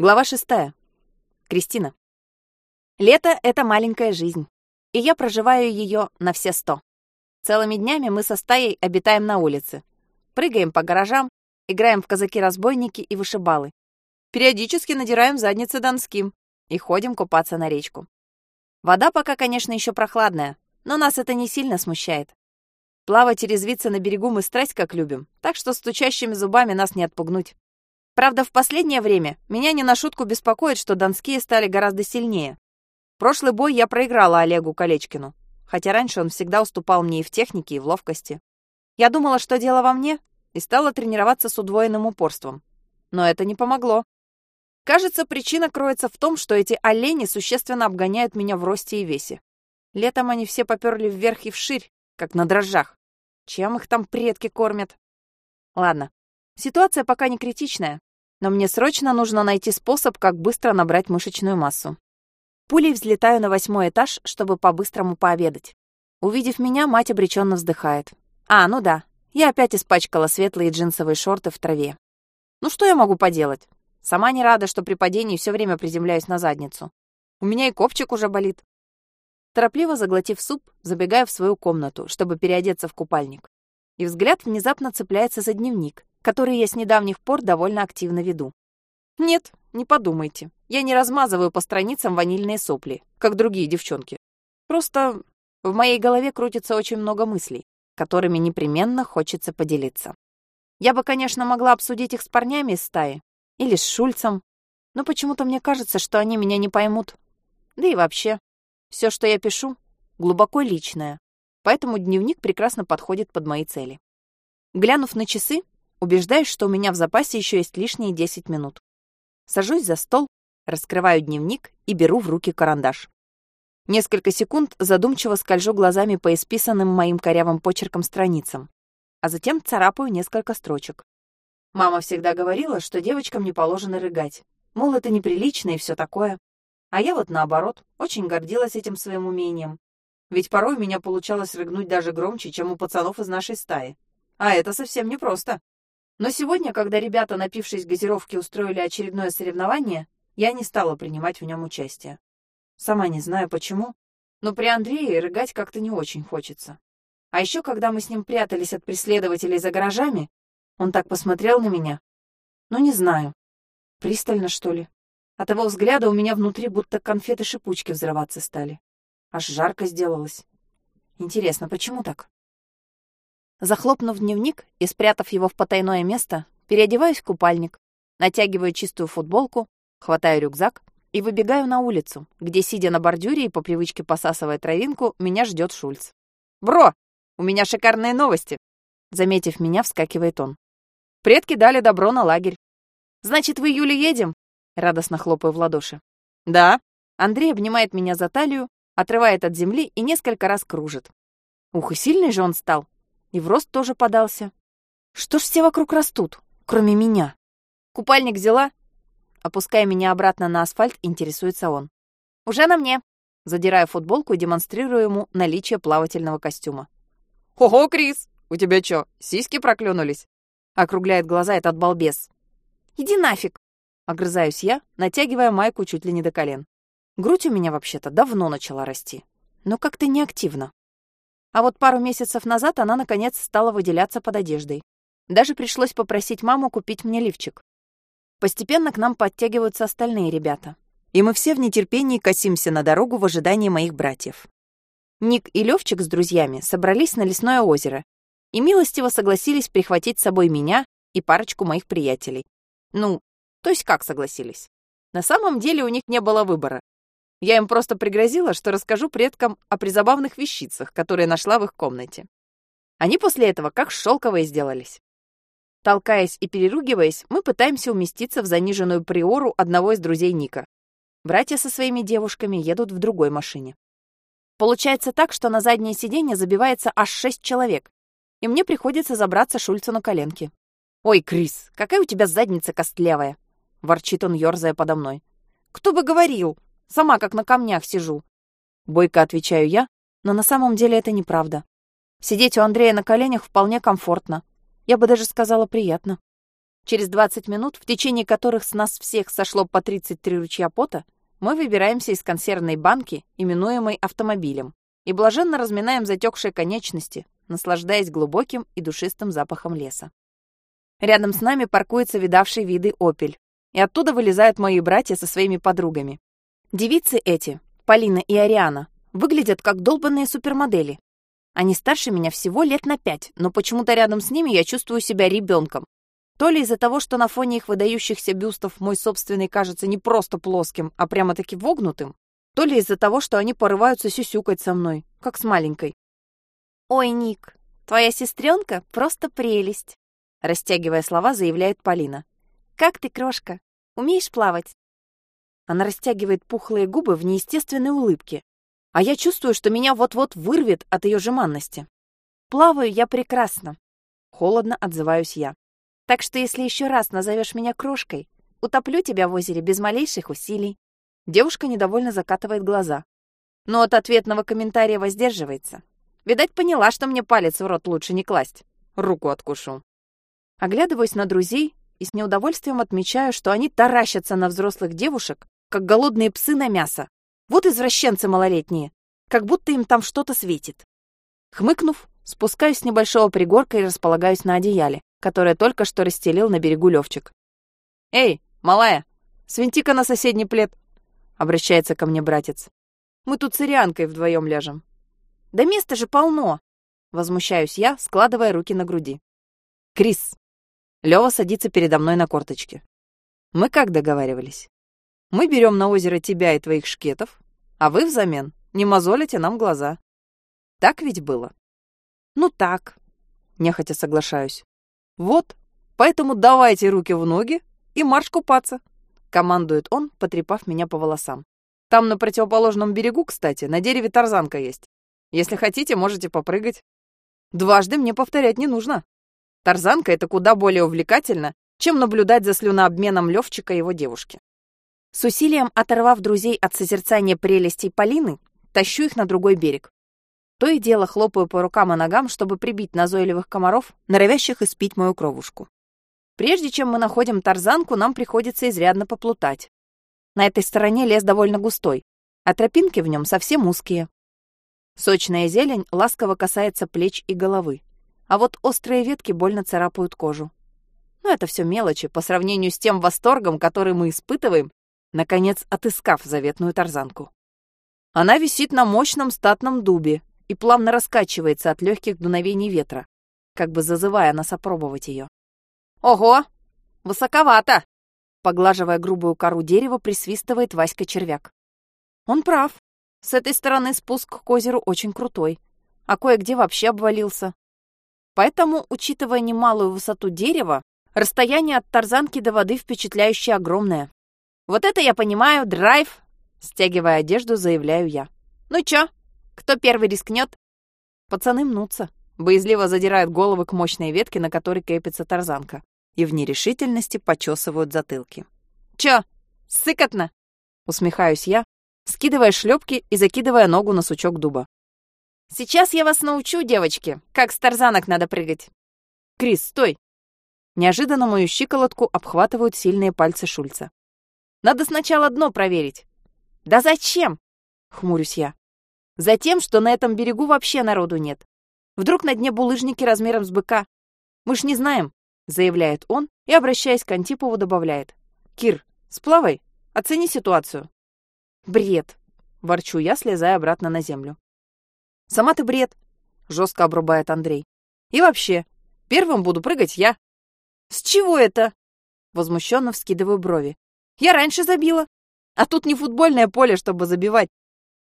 Глава шестая. Кристина. Лето — это маленькая жизнь, и я проживаю ее на все сто. Целыми днями мы со стаей обитаем на улице. Прыгаем по гаражам, играем в казаки-разбойники и вышибалы. Периодически надираем задницы донским и ходим купаться на речку. Вода пока, конечно, еще прохладная, но нас это не сильно смущает. Плавать и резвиться на берегу мы страсть как любим, так что стучащими зубами нас не отпугнуть. Правда, в последнее время меня не на шутку беспокоит, что донские стали гораздо сильнее. Прошлый бой я проиграла Олегу Колечкину, хотя раньше он всегда уступал мне и в технике, и в ловкости. Я думала, что дело во мне, и стала тренироваться с удвоенным упорством. Но это не помогло. Кажется, причина кроется в том, что эти олени существенно обгоняют меня в росте и весе. Летом они все поперли вверх и вширь, как на дрожжах. Чем их там предки кормят? Ладно, ситуация пока не критичная, но мне срочно нужно найти способ, как быстро набрать мышечную массу. Пулей взлетаю на восьмой этаж, чтобы по-быстрому пообедать. Увидев меня, мать обреченно вздыхает. А, ну да, я опять испачкала светлые джинсовые шорты в траве. Ну что я могу поделать? Сама не рада, что при падении все время приземляюсь на задницу. У меня и копчик уже болит. Торопливо заглотив суп, забегаю в свою комнату, чтобы переодеться в купальник. И взгляд внезапно цепляется за дневник, который я с недавних пор довольно активно веду. Нет, не подумайте. Я не размазываю по страницам ванильные сопли, как другие девчонки. Просто в моей голове крутится очень много мыслей, которыми непременно хочется поделиться. Я бы, конечно, могла обсудить их с парнями из стаи или с Шульцем, но почему-то мне кажется, что они меня не поймут. Да и вообще, все, что я пишу, глубоко личное, поэтому дневник прекрасно подходит под мои цели. Глянув на часы, Убеждаюсь, что у меня в запасе еще есть лишние 10 минут. Сажусь за стол, раскрываю дневник и беру в руки карандаш. Несколько секунд задумчиво скольжу глазами по исписанным моим корявым почерком страницам, а затем царапаю несколько строчек. Мама всегда говорила, что девочкам не положено рыгать. Мол, это неприлично и все такое. А я вот наоборот, очень гордилась этим своим умением. Ведь порой у меня получалось рыгнуть даже громче, чем у пацанов из нашей стаи. А это совсем непросто. Но сегодня, когда ребята, напившись газировки, устроили очередное соревнование, я не стала принимать в нем участие. Сама не знаю почему, но при Андрее рыгать как-то не очень хочется. А еще, когда мы с ним прятались от преследователей за гаражами, он так посмотрел на меня. Ну, не знаю. Пристально, что ли? От его взгляда у меня внутри будто конфеты-шипучки взрываться стали. Аж жарко сделалось. Интересно, почему так? Захлопнув дневник и спрятав его в потайное место, переодеваюсь в купальник, натягиваю чистую футболку, хватаю рюкзак и выбегаю на улицу, где, сидя на бордюре и по привычке посасывая травинку, меня ждет Шульц. «Бро, у меня шикарные новости!» Заметив меня, вскакивает он. «Предки дали добро на лагерь». «Значит, в июле едем?» Радостно хлопаю в ладоши. «Да». Андрей обнимает меня за талию, отрывает от земли и несколько раз кружит. Ух, и сильный же он стал. И в рост тоже подался. Что ж все вокруг растут, кроме меня? Купальник взяла? Опуская меня обратно на асфальт, интересуется он. Уже на мне. Задираю футболку и демонстрирую ему наличие плавательного костюма. «Ого, Крис, у тебя чё, сиськи проклюнулись?» Округляет глаза этот балбес. «Иди нафиг!» Огрызаюсь я, натягивая майку чуть ли не до колен. Грудь у меня вообще-то давно начала расти, но как-то неактивно. А вот пару месяцев назад она, наконец, стала выделяться под одеждой. Даже пришлось попросить маму купить мне лифчик. Постепенно к нам подтягиваются остальные ребята. И мы все в нетерпении косимся на дорогу в ожидании моих братьев. Ник и Левчик с друзьями собрались на лесное озеро и милостиво согласились прихватить с собой меня и парочку моих приятелей. Ну, то есть как согласились? На самом деле у них не было выбора. Я им просто пригрозила, что расскажу предкам о призабавных вещицах, которые нашла в их комнате. Они после этого как шелковые сделались. Толкаясь и переругиваясь, мы пытаемся уместиться в заниженную приору одного из друзей Ника. Братья со своими девушками едут в другой машине. Получается так, что на заднее сиденье забивается аж шесть человек, и мне приходится забраться Шульцу на коленки. «Ой, Крис, какая у тебя задница костлявая!» — ворчит он, ёрзая подо мной. «Кто бы говорил!» Сама как на камнях сижу. Бойко отвечаю я, но на самом деле это неправда. Сидеть у Андрея на коленях вполне комфортно. Я бы даже сказала приятно. Через 20 минут, в течение которых с нас всех сошло по 33 ручья пота, мы выбираемся из консервной банки, именуемой автомобилем, и блаженно разминаем затекшие конечности, наслаждаясь глубоким и душистым запахом леса. Рядом с нами паркуется видавший виды «Опель», и оттуда вылезают мои братья со своими подругами. Девицы эти, Полина и Ариана, выглядят как долбанные супермодели. Они старше меня всего лет на пять, но почему-то рядом с ними я чувствую себя ребенком. То ли из-за того, что на фоне их выдающихся бюстов мой собственный кажется не просто плоским, а прямо-таки вогнутым, то ли из-за того, что они порываются сюсюкать со мной, как с маленькой. «Ой, Ник, твоя сестренка просто прелесть!» Растягивая слова, заявляет Полина. «Как ты, крошка? Умеешь плавать?» Она растягивает пухлые губы в неестественной улыбке, а я чувствую, что меня вот-вот вырвет от ее жеманности. «Плаваю я прекрасно», — холодно отзываюсь я. «Так что если еще раз назовешь меня крошкой, утоплю тебя в озере без малейших усилий». Девушка недовольно закатывает глаза, но от ответного комментария воздерживается. Видать, поняла, что мне палец в рот лучше не класть. Руку откушу. Оглядываюсь на друзей и с неудовольствием отмечаю, что они таращатся на взрослых девушек, как голодные псы на мясо. Вот извращенцы малолетние, как будто им там что-то светит. Хмыкнув, спускаюсь с небольшого пригорка и располагаюсь на одеяле, которое только что расстелил на берегу Левчик. «Эй, малая, свинти-ка на соседний плед!» — обращается ко мне братец. «Мы тут с Ирианкой вдвоем ляжем». «Да места же полно!» — возмущаюсь я, складывая руки на груди. «Крис, Лёва садится передо мной на корточки. Мы как договаривались? Мы берем на озеро тебя и твоих шкетов, а вы взамен не мозолите нам глаза. Так ведь было? Ну так, нехотя соглашаюсь. Вот, поэтому давайте руки в ноги и марш купаться, командует он, потрепав меня по волосам. Там на противоположном берегу, кстати, на дереве тарзанка есть. Если хотите, можете попрыгать. Дважды мне повторять не нужно. Тарзанка — это куда более увлекательно, чем наблюдать за слюнообменом Левчика и его девушки. С усилием оторвав друзей от созерцания прелестей Полины, тащу их на другой берег. То и дело хлопаю по рукам и ногам, чтобы прибить назойливых комаров, норовящих испить мою кровушку. Прежде чем мы находим тарзанку, нам приходится изрядно поплутать. На этой стороне лес довольно густой, а тропинки в нем совсем узкие. Сочная зелень ласково касается плеч и головы а вот острые ветки больно царапают кожу. Но это все мелочи по сравнению с тем восторгом, который мы испытываем, наконец отыскав заветную тарзанку. Она висит на мощном статном дубе и плавно раскачивается от легких дуновений ветра, как бы зазывая нас опробовать ее. «Ого! Высоковато!» Поглаживая грубую кору дерева, присвистывает Васька червяк. Он прав. С этой стороны спуск к озеру очень крутой, а кое-где вообще обвалился. Поэтому, учитывая немалую высоту дерева, расстояние от тарзанки до воды впечатляюще огромное. Вот это я понимаю, драйв, стягивая одежду, заявляю я. Ну чё, кто первый рискнет? Пацаны мнутся, боязливо задирают головы к мощной ветке, на которой крепится тарзанка, и в нерешительности почесывают затылки. Чё, сыкотно? Усмехаюсь я, скидывая шлепки и закидывая ногу на сучок дуба. Сейчас я вас научу, девочки, как с тарзанок надо прыгать. Крис, стой. Неожиданно мою щиколотку обхватывают сильные пальцы Шульца. Надо сначала дно проверить. Да зачем? Хмурюсь я. Затем, что на этом берегу вообще народу нет. Вдруг на дне булыжники размером с быка. Мы ж не знаем, заявляет он и, обращаясь к Антипову, добавляет. Кир, сплавай, оцени ситуацию. Бред, ворчу я, слезая обратно на землю. Сама ты бред, жестко обрубает Андрей. И вообще, первым буду прыгать я. С чего это? Возмущенно вскидываю брови. Я раньше забила. А тут не футбольное поле, чтобы забивать.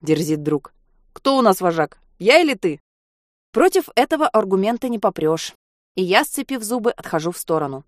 Дерзит друг. Кто у нас вожак? Я или ты? Против этого аргумента не попрешь. И я, сцепив зубы, отхожу в сторону.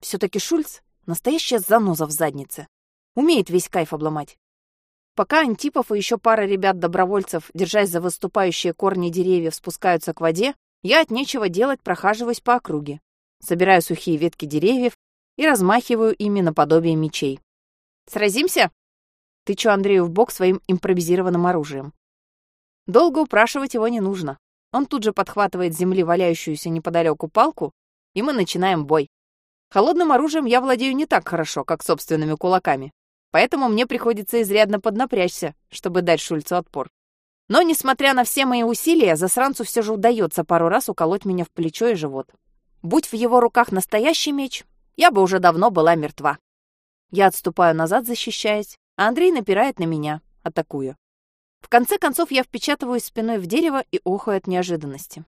Все-таки Шульц — настоящая заноза в заднице. Умеет весь кайф обломать. Пока Антипов и еще пара ребят-добровольцев, держась за выступающие корни деревьев, спускаются к воде, я от нечего делать прохаживаюсь по округе. Собираю сухие ветки деревьев и размахиваю ими наподобие мечей. «Сразимся?» Тычу Андрею в бок своим импровизированным оружием. Долго упрашивать его не нужно. Он тут же подхватывает с земли валяющуюся неподалеку палку, и мы начинаем бой. Холодным оружием я владею не так хорошо, как собственными кулаками, поэтому мне приходится изрядно поднапрячься, чтобы дать Шульцу отпор. Но, несмотря на все мои усилия, засранцу все же удается пару раз уколоть меня в плечо и живот. Будь в его руках настоящий меч, я бы уже давно была мертва. Я отступаю назад, защищаясь, а Андрей напирает на меня, атакуя. В конце концов, я впечатываюсь спиной в дерево и охаю от неожиданности.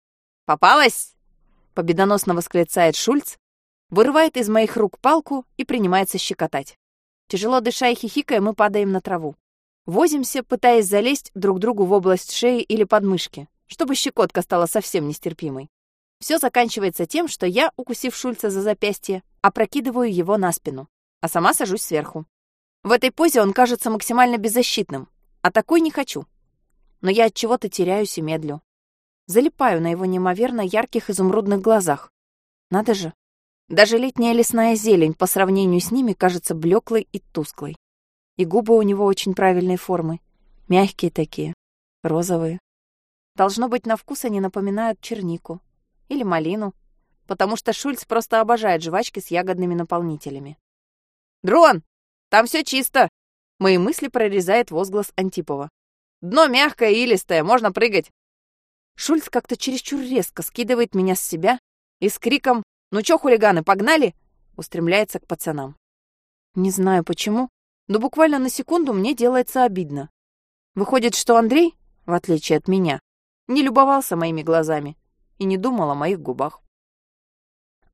«Попалась!» — победоносно восклицает Шульц, вырывает из моих рук палку и принимается щекотать. Тяжело дыша и хихикая, мы падаем на траву. Возимся, пытаясь залезть друг другу в область шеи или подмышки, чтобы щекотка стала совсем нестерпимой. Все заканчивается тем, что я, укусив Шульца за запястье, опрокидываю его на спину, а сама сажусь сверху. В этой позе он кажется максимально беззащитным, а такой не хочу. Но я от чего-то теряюсь и медлю. Залипаю на его неимоверно ярких изумрудных глазах. Надо же. Даже летняя лесная зелень по сравнению с ними кажется блеклой и тусклой. И губы у него очень правильной формы. Мягкие такие, розовые. Должно быть, на вкус они напоминают чернику или малину, потому что Шульц просто обожает жвачки с ягодными наполнителями. «Дрон, там все чисто!» Мои мысли прорезает возглас Антипова. «Дно мягкое и илистое, можно прыгать!» Шульц как-то чересчур резко скидывает меня с себя и с криком «Ну чё, хулиганы, погнали?» устремляется к пацанам. Не знаю почему, но буквально на секунду мне делается обидно. Выходит, что Андрей, в отличие от меня, не любовался моими глазами и не думал о моих губах.